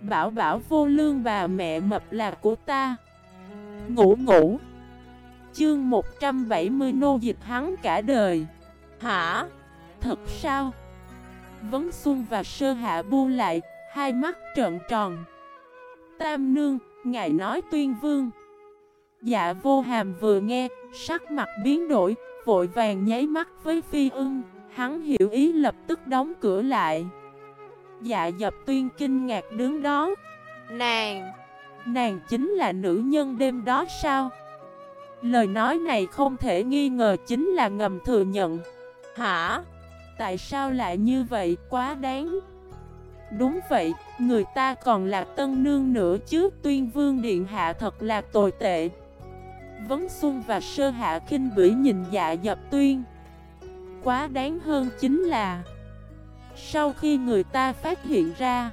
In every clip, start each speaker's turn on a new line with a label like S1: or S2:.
S1: Bảo bảo vô lương bà mẹ mập là của ta. Ngủ ngủ. Chương 170 nô dịch hắn cả đời. Hả? Thật sao? Vấn Xuân và Sơ Hạ bu lại Hai mắt trợn tròn. Tam nương, ngài nói tuyên vương. Dạ vô hàm vừa nghe Sắc mặt biến đổi Vội vàng nháy mắt với phi ưng. Hắn hiểu ý lập tức đóng cửa lại. Dạ dập tuyên kinh ngạc đứng đó
S2: Nàng.
S1: Nàng chính là nữ nhân đêm đó sao? Lời nói này không thể nghi ngờ chính là ngầm thừa nhận.
S2: Hả?
S1: Tại sao lại như vậy? Quá đáng. Đúng vậy Người ta còn là tân nương nữa chứ Tuyên vương điện hạ thật là tồi tệ. Vấn Xuân và Sơ Hạ kinh bỉ nhìn dạ dập tuyên. Quá đáng hơn chính là sau khi người ta phát hiện ra,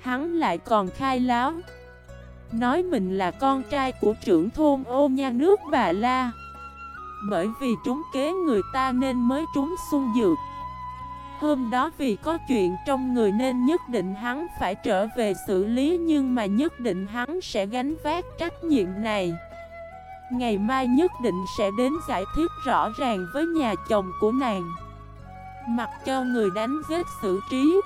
S1: Hắn lại còn khai láo, Nói mình là con trai của trưởng thôn ô nha nước bà La. Bởi vì trúng kế người ta nên mới trúng xuân dược. Hôm đó vì có chuyện trong người nên nhất định hắn phải trở về xử lý, Nhưng mà nhất định hắn sẽ gánh vác trách nhiệm này. Ngày mai nhất định sẽ đến giải thích rõ ràng với nhà chồng của nàng. Mặc cho người đánh giết xử trí.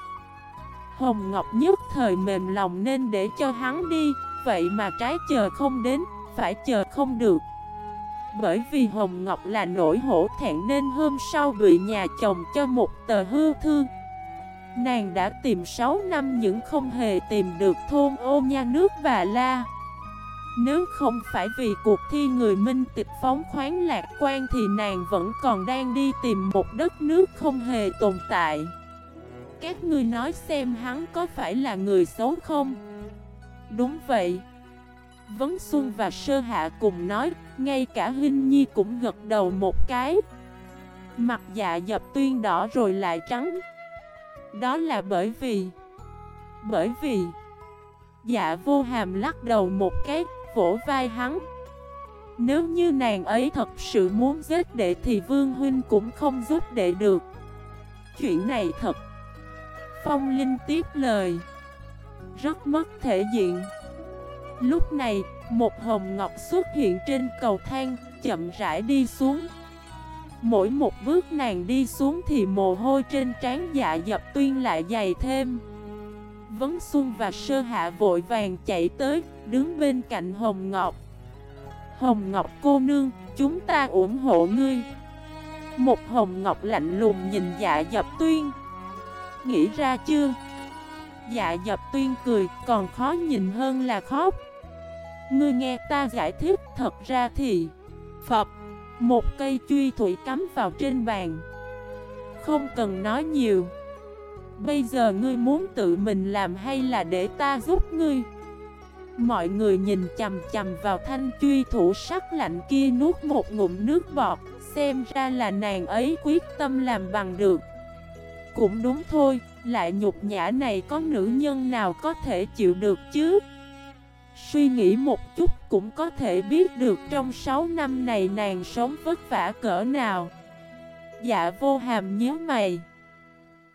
S1: Hồng Ngọc nhất thời mềm lòng nên để cho hắn đi. Vậy mà trái chờ không đến, phải chờ không được. Bởi vì Hồng Ngọc là nỗi hổ thẹn nên hôm sau bị nhà chồng cho một tờ hư thư. Nàng đã tìm 6 năm nhưng không hề tìm được thôn ô nha nước bà La nếu không phải vì cuộc thi người minh tịch phóng khoáng lạc quan thì nàng vẫn còn đang đi tìm một đất nước không hề tồn tại. Các ngươi nói xem hắn có phải là người xấu không? Đúng vậy. Vấn Xuân và Sơ Hạ cùng nói, ngay cả Hinh Nhi cũng gật đầu một cái. Mặt dạ dập tuyên đỏ rồi lại trắng. Đó là bởi vì... Bởi vì... Dạ vô hàm lắc đầu một cái, vỗ vai hắn. Nếu như nàng ấy thật sự muốn giết đệ thì Vương Huynh cũng không giúp đệ được. Chuyện này thật. Phong Linh tiếp lời. Rất mất thể diện. Lúc này, một hồng ngọc xuất hiện trên cầu thang, chậm rãi đi xuống. Mỗi một bước nàng đi xuống thì mồ hôi trên trán dạ dập tuyên lại dày thêm. Vấn Xuân và Sơ Hạ vội vàng chạy tới, đứng bên cạnh Hồng Ngọc. Hồng Ngọc cô nương, chúng ta ủng hộ ngươi. Một Hồng Ngọc lạnh lùng nhìn dạ dập tuyên. Nghĩ ra chưa? Dạ dập tuyên cười, còn khó nhìn hơn là khóc. Ngươi nghe ta giải thích, thật ra thì... Phật, một cây truy thủy cắm vào trên bàn. Không cần nói nhiều. Bây giờ ngươi muốn tự mình làm hay là để ta giúp ngươi? Mọi người nhìn chầm chầm vào thanh truy thủ sắc lạnh kia nuốt một ngụm nước bọt Xem ra là nàng ấy quyết tâm làm bằng được. Cũng đúng thôi, lại nhục nhã này có nữ nhân nào có thể chịu được chứ? Suy nghĩ một chút cũng có thể biết được trong 6 năm này nàng sống vất vả cỡ nào. Dạ vô hàm nhớ mày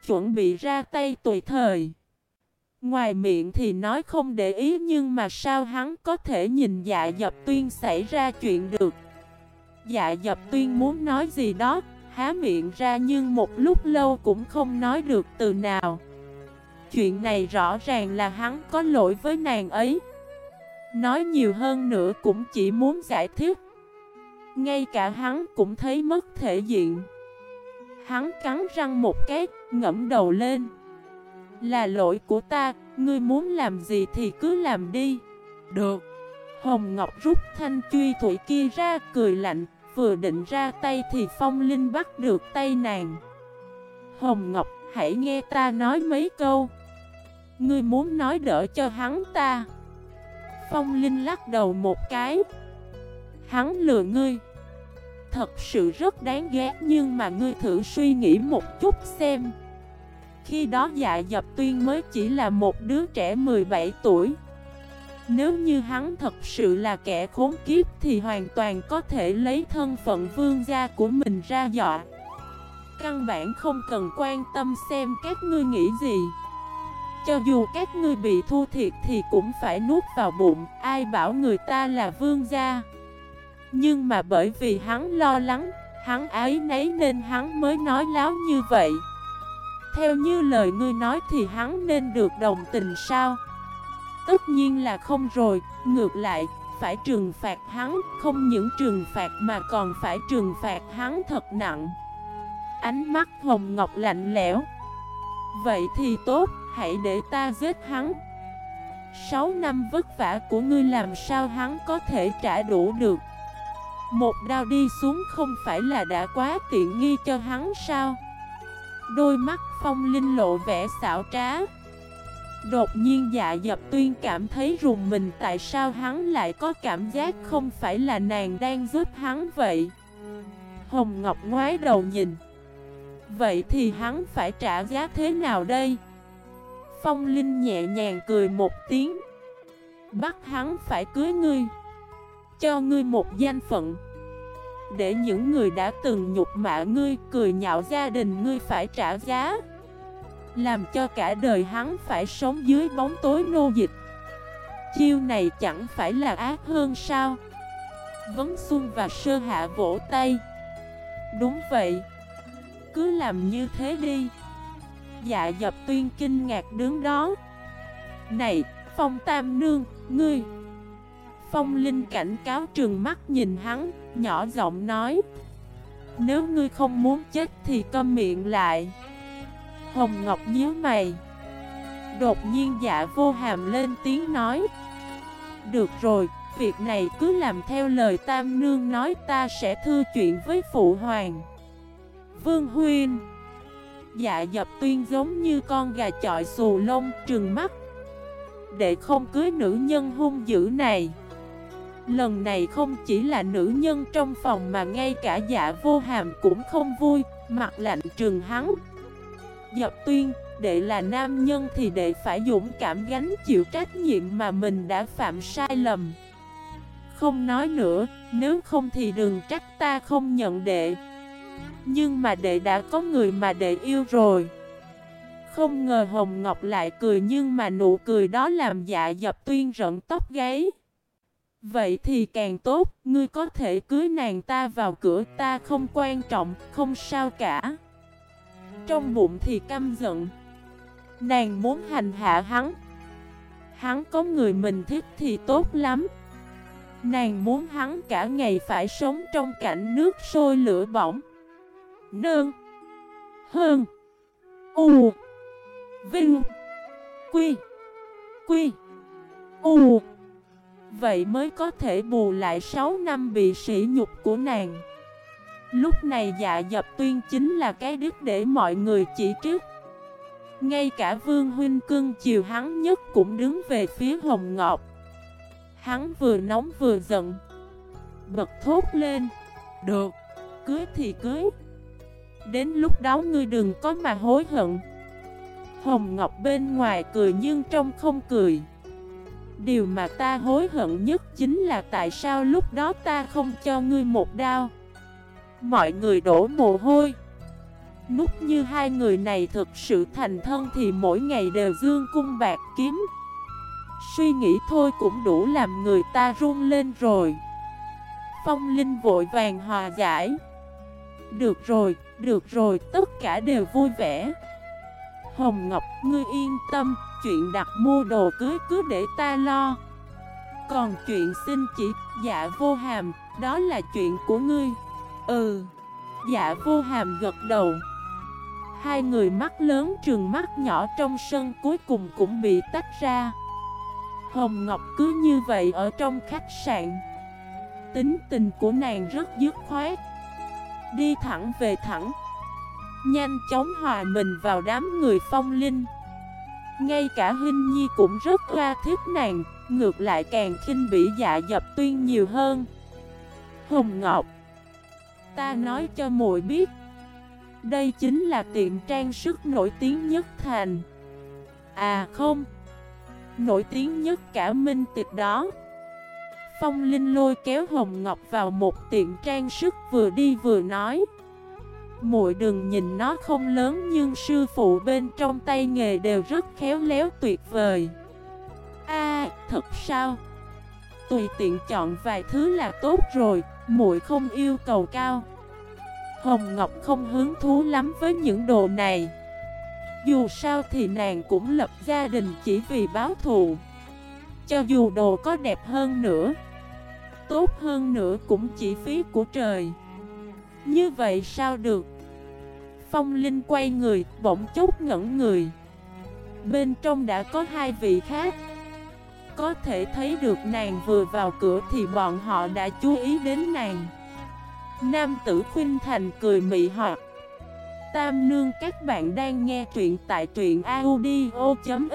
S1: chuẩn bị ra tay tùy thời. Ngoài miệng thì nói không để ý nhưng mà sao hắn có thể nhìn dạ dập tuyên xảy ra chuyện được. Dạ dập tuyên muốn nói gì đó, há miệng ra nhưng một lúc lâu cũng không nói được từ nào. Chuyện này rõ ràng là hắn có lỗi với nàng ấy. Nói nhiều hơn nữa cũng chỉ muốn giải thích. Ngay cả hắn cũng thấy mất thể diện. Hắn cắn răng một cái, ngẫm đầu lên. Là lỗi của ta, ngươi muốn làm gì thì cứ làm đi. Được. Hồng Ngọc rút thanh truy thủy kia ra cười lạnh Vừa định ra tay thì Phong Linh bắt được tay nàng. Hồng Ngọc hãy nghe ta nói mấy câu. Ngươi muốn nói đỡ cho hắn ta. Phong Linh lắc đầu một cái. Hắn lừa ngươi. Thật sự rất đáng ghét, nhưng mà ngươi thử suy nghĩ một chút xem. Khi đó dạ dập tuyên mới chỉ là một đứa trẻ 17 tuổi. Nếu như hắn thật sự là kẻ khốn kiếp thì hoàn toàn có thể lấy thân phận vương gia của mình ra dọa. Căn bản không cần quan tâm xem các ngươi nghĩ gì. Cho dù các ngươi bị thu thiệt thì cũng phải nuốt vào bụng, Ai bảo người ta là vương gia? Nhưng mà bởi vì hắn lo lắng Hắn ái nấy nên hắn mới nói láo như vậy. Theo như lời ngươi nói thì hắn nên được đồng tình sao? Tất nhiên là không rồi Ngược lại phải trừng phạt hắn Không những trừng phạt mà còn phải trừng phạt hắn thật nặng. Ánh mắt Hồng Ngọc lạnh lẽo. Vậy thì tốt, hãy để ta giết hắn. Sáu năm vất vả của ngươi làm sao hắn có thể trả đủ được? Một đao đi xuống không phải là đã quá tiện nghi cho hắn sao? Đôi mắt phong linh lộ vẻ xảo trá. Đột nhiên dạ dập tuyên cảm thấy rùng mình, tại sao hắn lại có cảm giác không phải là nàng đang giúp hắn vậy? Hồng Ngọc ngoái đầu nhìn. Vậy thì hắn phải trả giá thế nào đây? Phong Linh nhẹ nhàng cười một tiếng. Bắt hắn phải cưới ngươi. Cho ngươi một danh phận. Để những người đã từng nhục mạ ngươi Cười nhạo gia đình ngươi phải trả giá. Làm cho cả đời hắn phải sống dưới bóng tối nô dịch. Chiêu này chẳng phải là ác hơn sao? Vấn Xuân và Sơ Hạ vỗ tay. Đúng vậy. Cứ làm như thế đi. Dạ dập tuyên kinh ngạc đứng đó. Này, Phong Tam Nương, ngươi! Phong Linh cảnh cáo trừng mắt nhìn hắn, nhỏ giọng nói. Nếu ngươi không muốn chết thì câm miệng lại. Hồng Ngọc nhíu mày. Đột nhiên dạ vô hàm lên tiếng nói. Được rồi, việc này cứ làm theo lời Tam Nương nói ta sẽ thư chuyện với Phụ Hoàng. Vương Huyên Dạ dập tuyên giống như con gà chọi xù lông trừng mắt. Để không cưới nữ nhân hung dữ này. Lần này không chỉ là nữ nhân trong phòng mà ngay cả dạ vô hàm cũng không vui Mặt lạnh trừng hắn. Dập tuyên, đệ là nam nhân thì đệ phải dũng cảm gánh chịu trách nhiệm mà mình đã phạm sai lầm. Không nói nữa, nếu không thì đừng trách ta không nhận đệ. Nhưng mà đệ đã có người mà đệ yêu rồi. Không ngờ Hồng Ngọc lại cười nhưng mà nụ cười đó làm dạ dập tuyên rận tóc gáy. Vậy thì càng tốt, ngươi có thể cưới nàng ta vào cửa ta không quan trọng, không sao cả. Trong bụng thì căm giận. Nàng muốn hành hạ hắn. Hắn có người mình thích thì tốt lắm. Nàng muốn hắn cả ngày phải sống trong cảnh nước sôi lửa bỏng. Nương. Hơn U. Vinh. Quy. Quy. U. Vậy mới có thể bù lại 6 năm bị sỉ nhục của nàng. Lúc này dạ dập tuyên chính là cái đức để mọi người chỉ trích Ngay cả Vương Huynh Cưng chiều hắn nhất cũng đứng về phía Hồng Ngọc. Hắn vừa nóng vừa giận. Bật thốt lên. Được, cưới thì cưới. Đến lúc đó ngươi đừng có mà hối hận. Hồng Ngọc bên ngoài cười nhưng trong không cười. Điều mà ta hối hận nhất chính là tại sao lúc đó ta không cho ngươi một đao? Mọi người đổ mồ hôi. Nút như hai người này thực sự thành thân thì mỗi ngày đều dương cung bạc kiếm. Suy nghĩ thôi cũng đủ làm người ta run lên rồi. Phong Linh vội vàng hòa giải. Được rồi, được rồi, tất cả đều vui vẻ. Hồng Ngọc, ngươi yên tâm, chuyện đặt mua đồ cưới cứ để ta lo. Còn chuyện xin chỉ, dạ vô hàm, đó là chuyện của ngươi. Ừ, dạ vô hàm gật đầu. Hai người mắt lớn trường mắt nhỏ trong sân cuối cùng cũng bị tách ra. Hồng Ngọc cứ như vậy ở trong khách sạn. Tính tình của nàng rất dứt khoát. Đi thẳng về thẳng. Nhanh chóng hòa mình vào đám người phong linh. Ngay cả Hinh Nhi cũng rất ra thích nàng, Ngược lại càng khinh bỉ dạ dập tuyên nhiều hơn. Hồng Ngọc, Ta nói cho muội biết, Đây chính là tiệm trang sức nổi tiếng nhất thành. À không, Nổi tiếng nhất cả minh tịch đó. Phong Linh lôi kéo Hồng Ngọc vào một tiệm trang sức vừa đi vừa nói muội đừng nhìn nó không lớn nhưng sư phụ bên trong tay nghề đều rất khéo léo tuyệt vời. A, thật sao? Tùy tiện chọn vài thứ là tốt rồi, muội không yêu cầu cao. Hồng Ngọc không hứng thú lắm với những đồ này. Dù sao thì nàng cũng lập gia đình chỉ vì báo thù. Cho dù đồ có đẹp hơn nữa, tốt hơn nữa cũng chỉ phí của trời. Như vậy sao được? Phong Linh quay người, bỗng chốc ngẩn người. Bên trong đã có hai vị khác. Có thể thấy được nàng vừa vào cửa thì bọn họ đã chú ý đến nàng. Nam tử khuyên thành cười mị hoặc. Tam nương các bạn đang nghe truyện tại truyện audio.fif